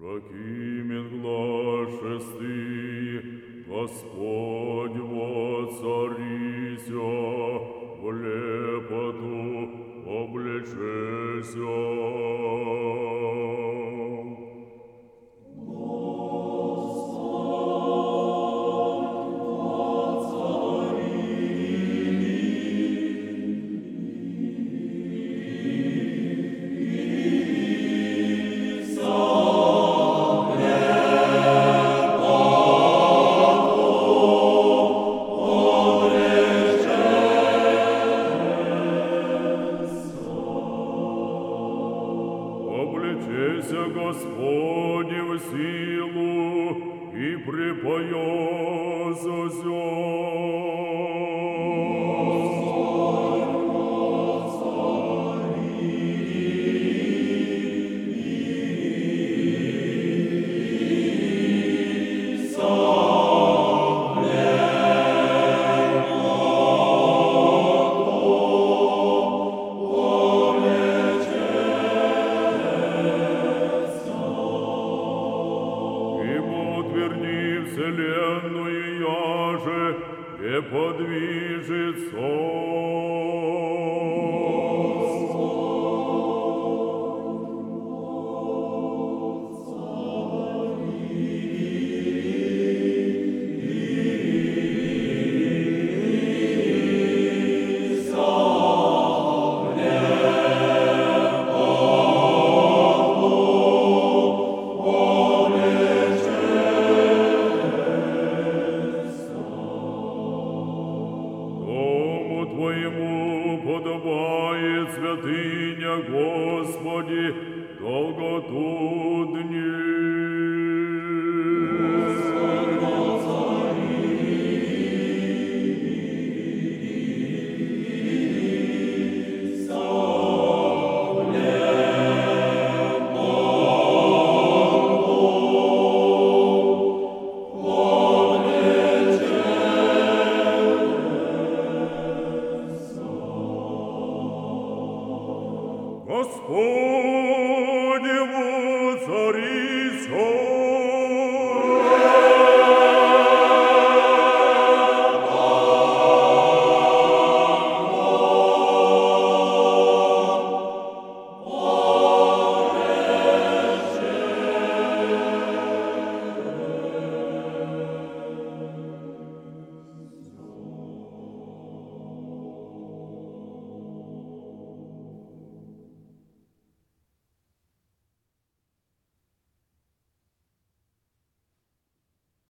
Прокимен глаз шестый, Господь воцарися, в лепоту облечеся. В силу и припоясася. верни вселенную, я же не подвижется. Твоему подобает святыня, Господи, долготу дни. os